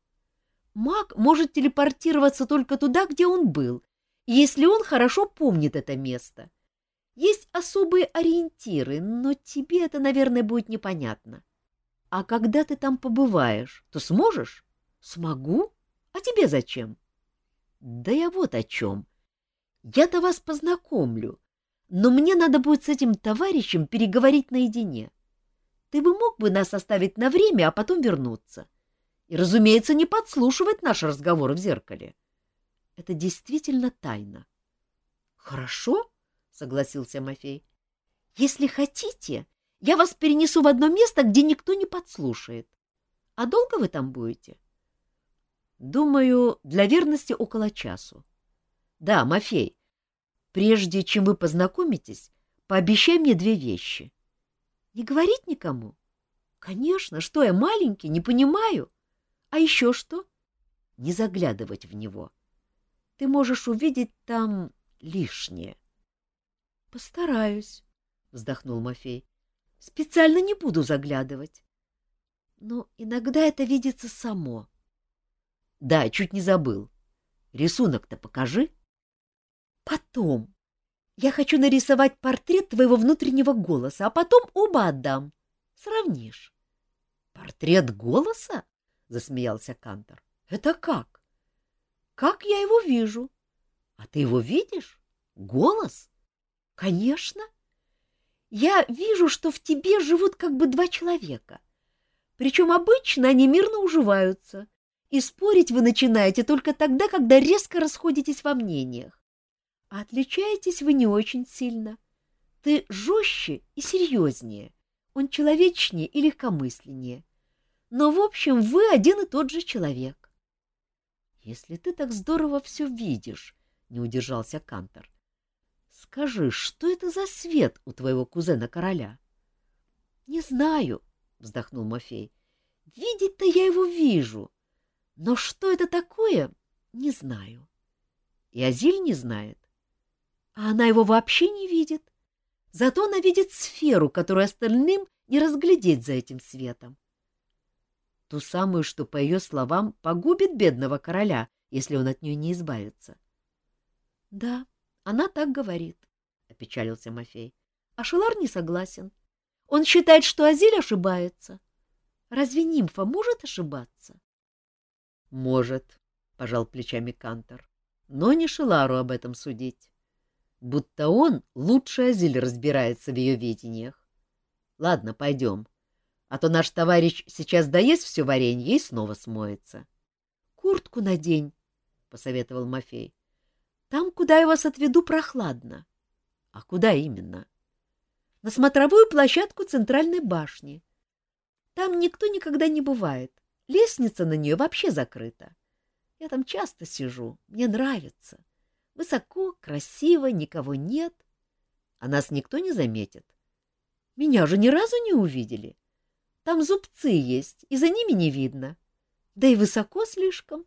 Маг может телепортироваться только туда, где он был, если он хорошо помнит это место. Есть особые ориентиры, но тебе это, наверное, будет непонятно. А когда ты там побываешь, то сможешь? Смогу? А тебе зачем? Да я вот о чем. Я-то вас познакомлю, но мне надо будет с этим товарищем переговорить наедине. Ты бы мог бы нас оставить на время, а потом вернуться. И, разумеется, не подслушивать наш разговор в зеркале. Это действительно тайна. — Хорошо, — согласился Мафей. — Если хотите, я вас перенесу в одно место, где никто не подслушает. А долго вы там будете? — Думаю, для верности около часу. — Да, Мафей, прежде чем вы познакомитесь, пообещай мне две вещи. — Не говорить никому? — Конечно, что я маленький, не понимаю. А еще что? Не заглядывать в него. Ты можешь увидеть там лишнее. — Постараюсь, — вздохнул Мафей. — Специально не буду заглядывать. Но иногда это видится само. — Да, чуть не забыл. Рисунок-то покажи. — Потом. Я хочу нарисовать портрет твоего внутреннего голоса, а потом оба отдам. Сравнишь. — Портрет голоса? — засмеялся Кантор. — Это как? — Как я его вижу. — А ты его видишь? Голос? — Конечно. Я вижу, что в тебе живут как бы два человека. Причем обычно они мирно уживаются, и спорить вы начинаете только тогда, когда резко расходитесь во мнениях. А отличаетесь вы не очень сильно. Ты жестче и серьезнее, он человечнее и легкомысленнее. Но, в общем, вы один и тот же человек. — Если ты так здорово все видишь, — не удержался Кантор, — скажи, что это за свет у твоего кузена-короля? — Не знаю, — вздохнул Мафей. — Видеть-то я его вижу, но что это такое, не знаю. И Азиль не знает. А она его вообще не видит. Зато она видит сферу, которую остальным не разглядеть за этим светом. Ту самую, что, по ее словам, погубит бедного короля, если он от нее не избавится. — Да, она так говорит, — опечалился Мафей. — А Шелар не согласен. Он считает, что Азиль ошибается. Разве нимфа может ошибаться? — Может, — пожал плечами Кантор, — но не Шелару об этом судить будто он лучше Азиль разбирается в ее видениях. Ладно, пойдем, а то наш товарищ сейчас доест все варенье и снова смоется. — Куртку надень, — посоветовал Мафей. — Там, куда я вас отведу, прохладно. — А куда именно? — На смотровую площадку центральной башни. Там никто никогда не бывает. Лестница на нее вообще закрыта. Я там часто сижу, мне нравится. — Высоко, красиво, никого нет. А нас никто не заметит. Меня же ни разу не увидели. Там зубцы есть, и за ними не видно. Да и высоко слишком.